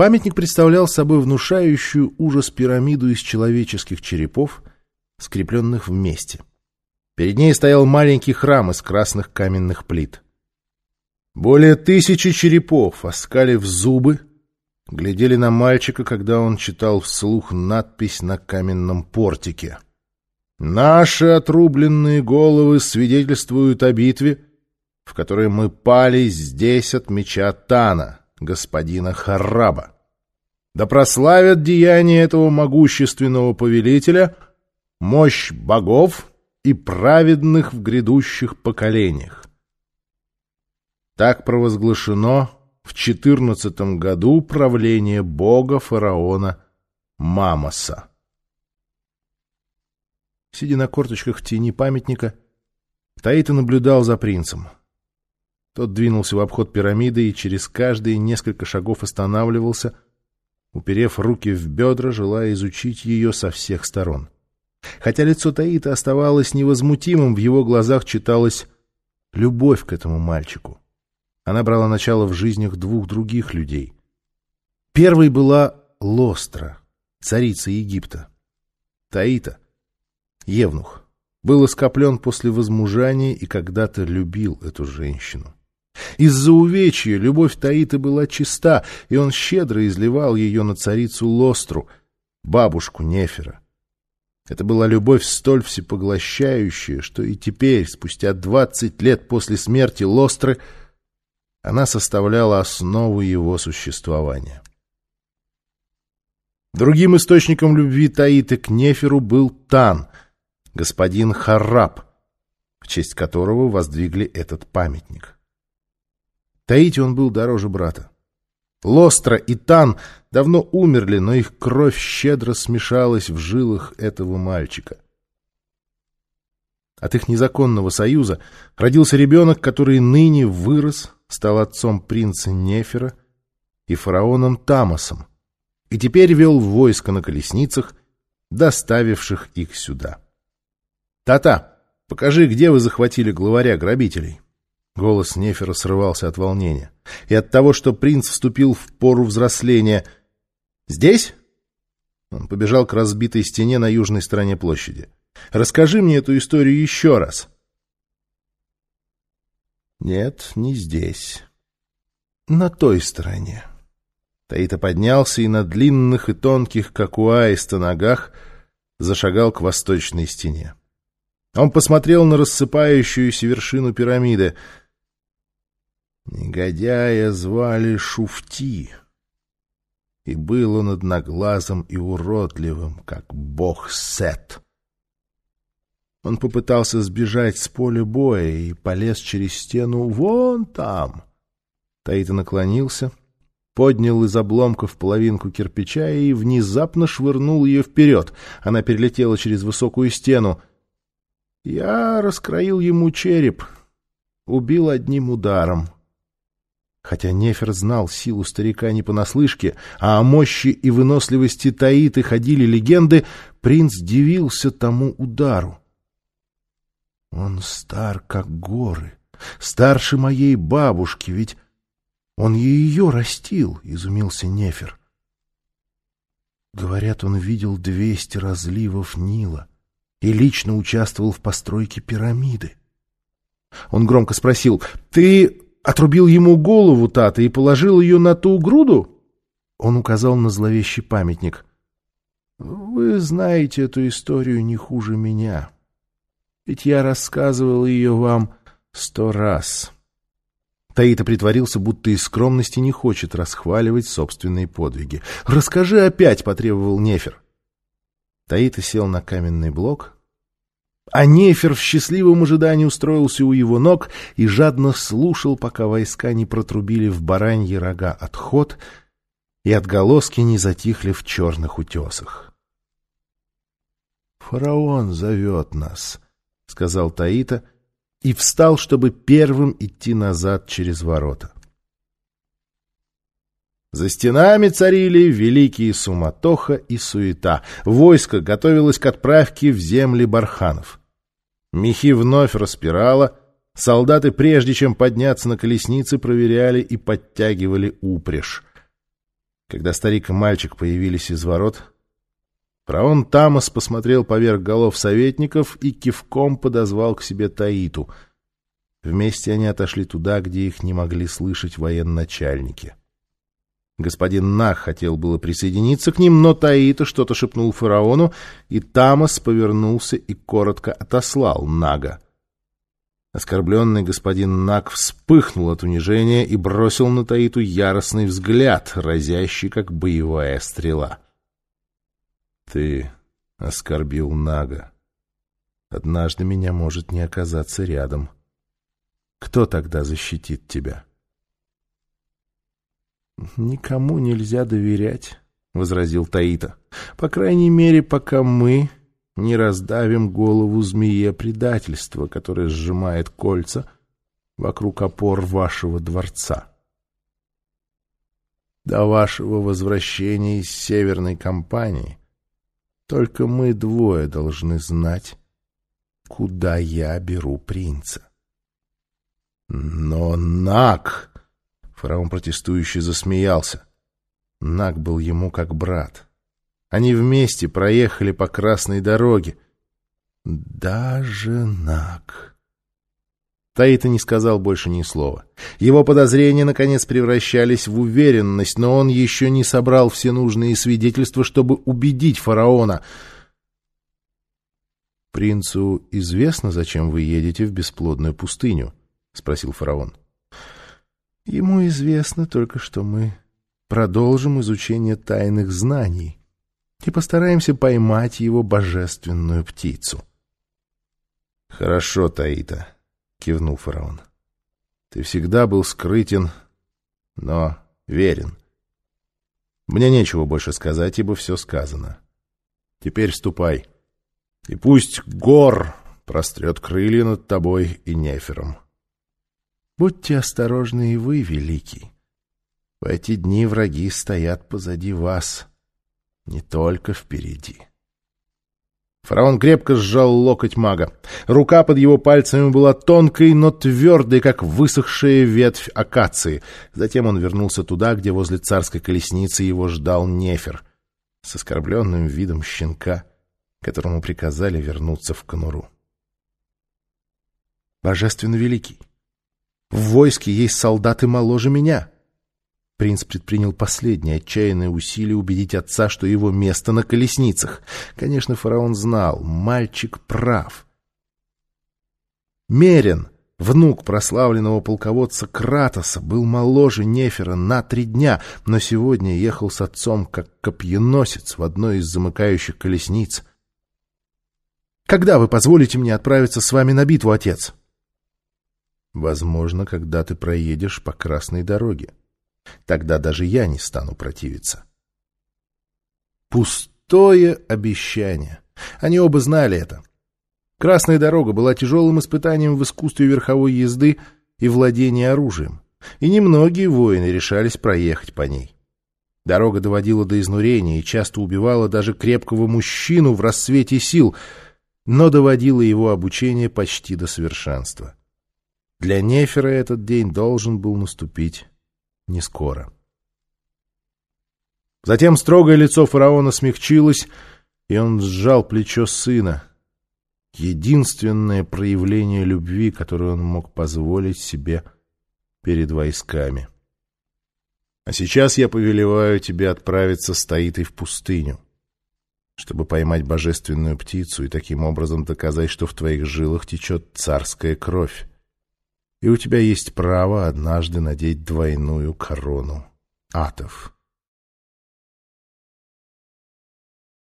Памятник представлял собой внушающую ужас пирамиду из человеческих черепов, скрепленных вместе. Перед ней стоял маленький храм из красных каменных плит. Более тысячи черепов, оскалив зубы, глядели на мальчика, когда он читал вслух надпись на каменном портике. «Наши отрубленные головы свидетельствуют о битве, в которой мы пали здесь от меча Тана, господина Хараба. Да прославят деяния этого могущественного повелителя мощь богов и праведных в грядущих поколениях. Так провозглашено в четырнадцатом году правления бога фараона Мамоса. Сидя на корточках в тени памятника, Таита наблюдал за принцем. Тот двинулся в обход пирамиды и через каждые несколько шагов останавливался, уперев руки в бедра, желая изучить ее со всех сторон. Хотя лицо Таита оставалось невозмутимым, в его глазах читалась любовь к этому мальчику. Она брала начало в жизнях двух других людей. Первой была Лостра, царица Египта. Таита, евнух, был оскоплен после возмужания и когда-то любил эту женщину. Из-за увечья любовь Таиты была чиста, и он щедро изливал ее на царицу Лостру, бабушку Нефера. Это была любовь столь всепоглощающая, что и теперь, спустя двадцать лет после смерти Лостры, она составляла основу его существования. Другим источником любви Таиты к Неферу был Тан, господин Харраб, в честь которого воздвигли этот памятник. Таите он был дороже брата. Лостра и Тан давно умерли, но их кровь щедро смешалась в жилах этого мальчика. От их незаконного союза родился ребенок, который ныне вырос, стал отцом принца Нефера и фараоном Тамосом, и теперь вел войско на колесницах, доставивших их сюда. «Та-та, покажи, где вы захватили главаря грабителей?» Голос Нефера срывался от волнения. И от того, что принц вступил в пору взросления. «Здесь?» Он побежал к разбитой стене на южной стороне площади. «Расскажи мне эту историю еще раз». «Нет, не здесь. На той стороне». Таита поднялся и на длинных и тонких, как у аиста, ногах зашагал к восточной стене. Он посмотрел на рассыпающуюся вершину пирамиды — Негодяя звали Шуфти, и был он одноглазым и уродливым, как бог Сет. Он попытался сбежать с поля боя и полез через стену вон там. Таита наклонился, поднял из обломков половинку кирпича и внезапно швырнул ее вперед. Она перелетела через высокую стену. Я раскроил ему череп, убил одним ударом. Хотя Нефер знал силу старика не понаслышке, а о мощи и выносливости Таиты ходили легенды, принц дивился тому удару. Он стар, как горы, старше моей бабушки, ведь он ее растил, — изумился Нефер. Говорят, он видел двести разливов Нила и лично участвовал в постройке пирамиды. Он громко спросил, — Ты отрубил ему голову Тата и положил ее на ту груду? Он указал на зловещий памятник. Вы знаете эту историю не хуже меня. Ведь я рассказывал ее вам сто раз. Таита притворился, будто из скромности не хочет расхваливать собственные подвиги. «Расскажи опять!» — потребовал Нефер. Таита сел на каменный блок, а Нефер в счастливом ожидании устроился у его ног и жадно слушал, пока войска не протрубили в бараньи рога отход и отголоски не затихли в черных утесах. «Фараон зовет нас», — сказал Таита, и встал, чтобы первым идти назад через ворота. За стенами царили великие суматоха и суета. Войско готовилось к отправке в земли барханов. Мехи вновь распирало, солдаты, прежде чем подняться на колесницы, проверяли и подтягивали упряжь. Когда старик и мальчик появились из ворот, фараон Тамас посмотрел поверх голов советников и кивком подозвал к себе Таиту. Вместе они отошли туда, где их не могли слышать военачальники. Господин Нах хотел было присоединиться к ним, но Таита что-то шепнул фараону, и Тамас повернулся и коротко отослал Нага. Оскорбленный господин Нак вспыхнул от унижения и бросил на Таиту яростный взгляд, разящий, как боевая стрела. — Ты оскорбил Нага. Однажды меня может не оказаться рядом. Кто тогда защитит тебя? — Никому нельзя доверять, — возразил Таита. — По крайней мере, пока мы не раздавим голову змее предательства, которое сжимает кольца вокруг опор вашего дворца. До вашего возвращения из северной кампании только мы двое должны знать, куда я беру принца. Но Нак... Фараон протестующий засмеялся. Нак был ему как брат. Они вместе проехали по красной дороге. Даже Нак. Таита не сказал больше ни слова. Его подозрения, наконец, превращались в уверенность, но он еще не собрал все нужные свидетельства, чтобы убедить фараона. «Принцу известно, зачем вы едете в бесплодную пустыню?» — спросил фараон. «Ему известно только, что мы продолжим изучение тайных знаний, и постараемся поймать его божественную птицу. — Хорошо, Таита, — кивнул фараон. — Ты всегда был скрытен, но верен. Мне нечего больше сказать, ибо все сказано. Теперь ступай, и пусть гор прострет крылья над тобой и Нефером. Будьте осторожны и вы, великий. В эти дни враги стоят позади вас — не только впереди. Фараон крепко сжал локоть мага. Рука под его пальцами была тонкой, но твердой, как высохшая ветвь акации. Затем он вернулся туда, где возле царской колесницы его ждал Нефер, с оскорбленным видом щенка, которому приказали вернуться в конуру. «Божественно великий! В войске есть солдаты моложе меня!» Принц предпринял последнее отчаянное усилие убедить отца, что его место на колесницах. Конечно, фараон знал, мальчик прав. Мерен, внук прославленного полководца Кратоса, был моложе Нефера на три дня, но сегодня ехал с отцом как копьеносец в одной из замыкающих колесниц. «Когда вы позволите мне отправиться с вами на битву, отец?» «Возможно, когда ты проедешь по красной дороге». Тогда даже я не стану противиться. Пустое обещание. Они оба знали это. Красная дорога была тяжелым испытанием в искусстве верховой езды и владения оружием, и немногие воины решались проехать по ней. Дорога доводила до изнурения и часто убивала даже крепкого мужчину в рассвете сил, но доводила его обучение почти до совершенства. Для Нефера этот день должен был наступить не скоро. Затем строгое лицо фараона смягчилось, и он сжал плечо сына. Единственное проявление любви, которое он мог позволить себе перед войсками. А сейчас я повелеваю тебе отправиться с Таитой в пустыню, чтобы поймать божественную птицу и таким образом доказать, что в твоих жилах течет царская кровь и у тебя есть право однажды надеть двойную корону атов.